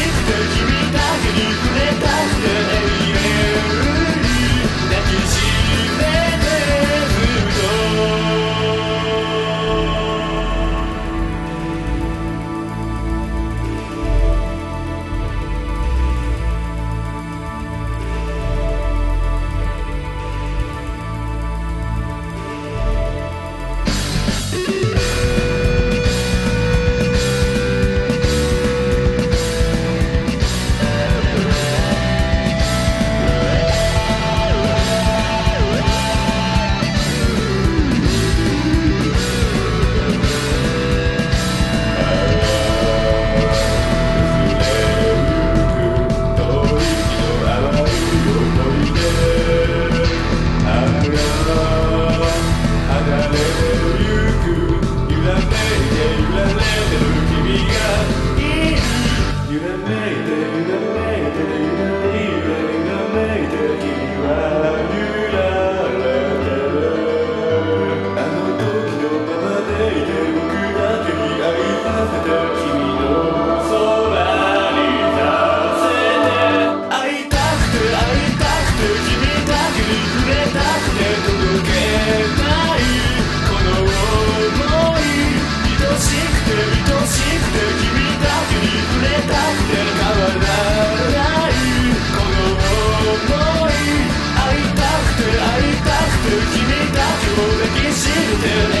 It's Conheci o teu